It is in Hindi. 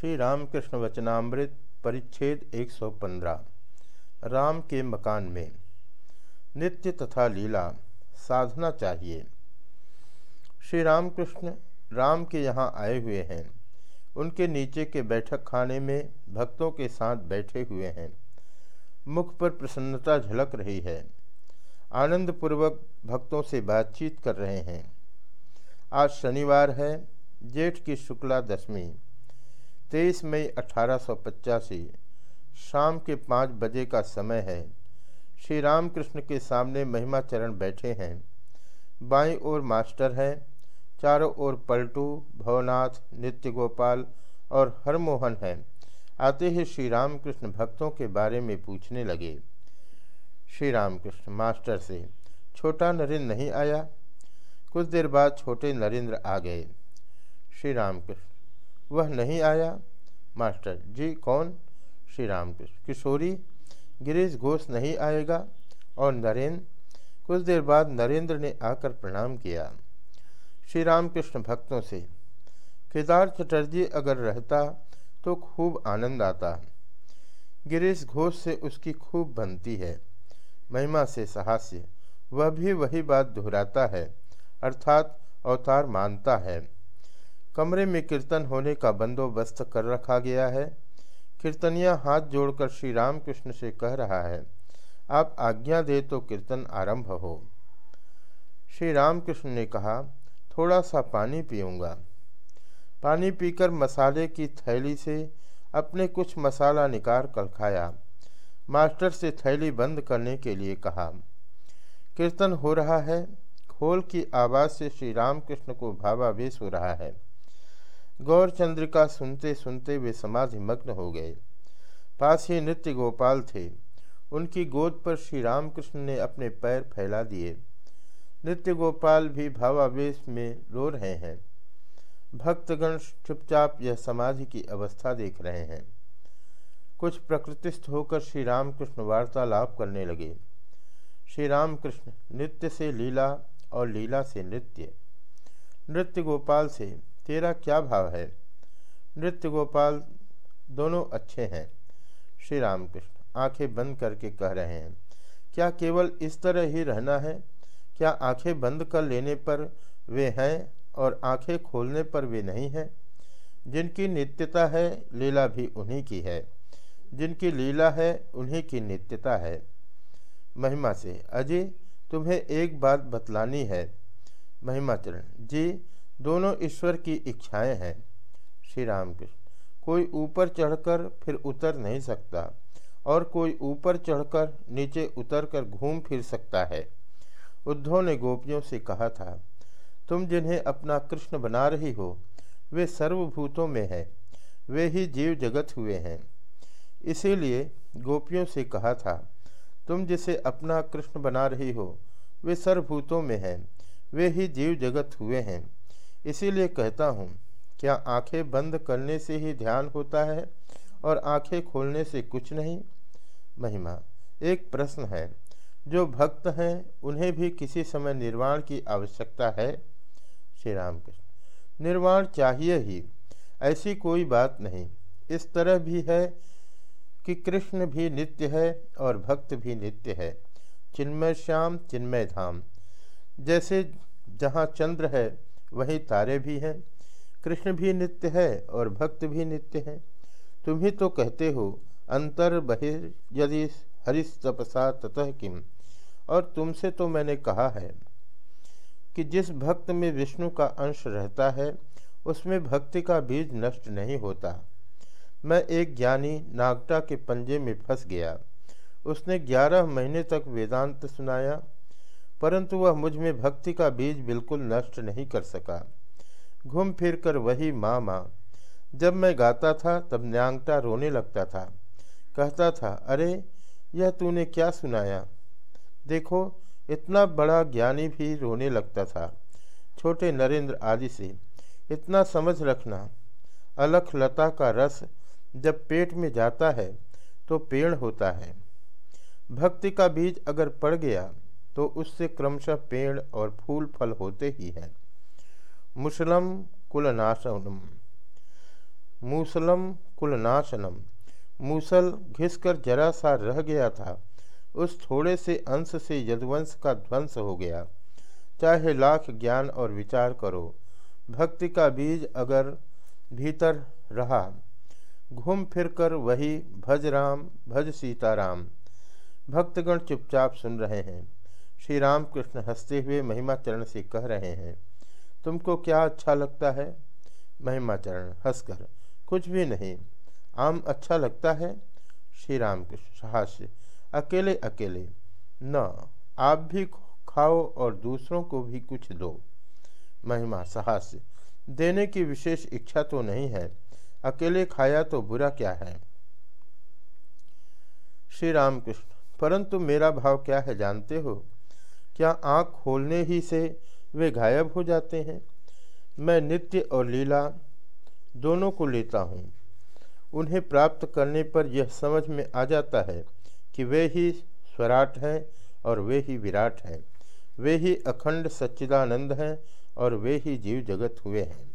श्री रामकृष्ण वचनामृत परिच्छेद 115 राम के मकान में। नित्य तथा लीला, साधना चाहिए। श्री रामकृष्ण राम के यहाँ आए हुए हैं। उनके नीचे के बैठक खाने में भक्तों के साथ बैठे हुए हैं। मुख पर प्रसन्नता झलक रही है। आनंदपूर्वक भक्तों से बातचीत कर रहे हैं। आज शनिवार है, जेठ की शुक्ला दशमी। तेईस मई अठारह सौ पचासी, शाम के पाँच बजे का समय है। श्री रामकृष्ण के सामने महिमा चरण बैठे हैं। बाई ओर मास्टर हैं, चारों ओर पलटू, भवनाथ नित्य गोपाल और हरमोहन हैं। आते ही श्री रामकृष्ण भक्तों के बारे में पूछने लगे। श्री रामकृष्ण, मास्टर से, छोटा नरेंद्र नहीं आया? कुछ देर बाद छोटे नरेंद्र आ गए। श्री रामकृष्ण वह नहीं आया। मास्टर, जी, कौन? श्री राम कृष्ण किशोरी, गिरीश घोष नहीं आएगा? और नरेंद्र कुछ देर बाद नरेंद्र ने आकर प्रणाम किया। श्री रामकृष्ण भक्तों से, केदार चटर्जी अगर रहता तो खूब आनंद आता। गिरीश घोष से उसकी खूब बनती है। महिमा से सहास्य, वह भी वही बात दोहराता है, अर्थात अवतार मानता है। कमरे में कीर्तन होने का बंदोबस्त कर रखा गया है। कीर्तनिया हाथ जोड़कर श्री रामकृष्ण से कह रहा है, आप आज्ञा दे तो कीर्तन आरंभ हो। श्री रामकृष्ण ने कहा, थोड़ा सा पानी पीऊँगा। पानी पीकर मसाले की थैली से अपने कुछ मसाला निकाल कर खाया। मास्टर से थैली बंद करने के लिए कहा, कीर्तन हो रहा है। खोल की आवाज़ से श्री रामकृष्ण को भावावेश हो रहा है। गौर का सुनते सुनते वे समाधि मग्न हो गए। पास ही नित्य गोपाल थे। उनकी गोद पर श्री रामकृष्ण ने अपने पैर फैला दिए। नित्य गोपाल भी भावावेश में रो रहे हैं। भक्तगण चुपचाप यह समाधि की अवस्था देख रहे हैं। कुछ प्रकृतिस्थ होकर श्री रामकृष्ण वार्तालाप करने लगे। श्री रामकृष्ण नृत्य से लीला और लीला से नृत्य। नृत्य गोपाल से तेरा क्या भाव है? नृत्य गोपाल, दोनों अच्छे हैं। श्री रामकृष्ण आँखें बंद करके कह रहे हैं, क्या केवल इस तरह ही रहना है? क्या आँखें बंद कर लेने पर वे हैं और आँखें खोलने पर वे नहीं हैं? जिनकी नित्यता है, लीला भी उन्हीं की है। जिनकी लीला है, उन्हीं की नित्यता है। महिमा से अजय तुम्हें एक बात बतलानी है। महिमाचरण जी दोनों ईश्वर की इच्छाएँ हैं। श्री रामकृष्ण। कोई ऊपर चढ़कर फिर उतर नहीं सकता और कोई ऊपर चढ़कर नीचे उतरकर घूम फिर सकता है। उद्धव ने गोपियों से कहा था, तुम जिन्हें अपना कृष्ण बना रही हो, वे सर्वभूतों में हैं, वे ही जीव जगत हुए हैं। इसीलिए गोपियों से कहा था, तुम जिसे अपना कृष्ण बना रही हो, वे सर्वभूतों में हैं, वे ही जीव जगत हुए हैं। इसीलिए कहता हूँ, क्या आँखें बंद करने से ही ध्यान होता है और आँखें खोलने से कुछ नहीं? महिमा, एक प्रश्न है। जो भक्त हैं, उन्हें भी किसी समय निर्वाण की आवश्यकता है? श्री राम कृष्ण निर्वाण चाहिए ही, ऐसी कोई बात नहीं। इस तरह भी है कि कृष्ण भी नित्य है और भक्त भी नित्य है। चिन्मय श्याम, चिन्मय धाम। जैसे जहाँ चंद्र है वही तारे भी हैं, कृष्ण भी नित्य है और भक्त भी नित्य है। तुम ही तो कहते हो, अंतर बहिर यदि हरिश तपसा ततः किम। और तुमसे तो मैंने कहा है कि जिस भक्त में विष्णु का अंश रहता है, उसमें भक्ति का बीज नष्ट नहीं होता। मैं एक ज्ञानी नागटा के पंजे में फंस गया। उसने ग्यारह महीने तक वेदांत सुनाया परंतु वह मुझमें भक्ति का बीज बिल्कुल नष्ट नहीं कर सका। घूम फिर कर वही माँ माँ जब मैं गाता था, तब न्यांगटा रोने लगता था। कहता था, अरे, यह तूने क्या सुनाया? देखो, इतना बड़ा ज्ञानी भी रोने लगता था। छोटे नरेंद्र आदि से, इतना समझ रखना। अलख लता का रस जब पेट में जाता है तो पेड़ होता है। भक्ति का बीज अगर पड़ गया तो उससे क्रमशः पेड़ और फूल फल होते ही हैं। मुसलम कुलनाशनम। मूसलम कुलनाशनम। मूसल घिसकर जरा सा रह गया था। उस थोड़े से अंश से यदुवंश का ध्वंस हो गया। चाहे लाख ज्ञान और विचार करो। भक्ति का बीज अगर भीतर रहा। घूम फिर कर वही भज राम भज सीताराम। भक्तगण चुपचाप सुन रहे हैं। श्री राम कृष्ण हँसते हुए महिमाचरण से कह रहे हैं, तुमको क्या अच्छा लगता है? महिमाचरण हंसकर, कुछ भी नहीं, आम अच्छा लगता है? श्री राम कृष्ण हास्य अकेले अकेले, न, आप भी खाओ और दूसरों को भी कुछ दो। महिमा साहस्य, देने की विशेष इच्छा तो नहीं है, अकेले खाया तो बुरा क्या है? श्री राम कृष्ण परंतु मेरा भाव क्या है, जानते हो? क्या आँख खोलने ही से वे गायब हो जाते हैं? मैं नित्य और लीला दोनों को लेता हूँ। उन्हें प्राप्त करने पर यह समझ में आ जाता है कि वे ही स्वराट हैं और वे ही विराट हैं। वे ही अखंड सच्चिदानंद हैं और वे ही जीव जगत हुए हैं।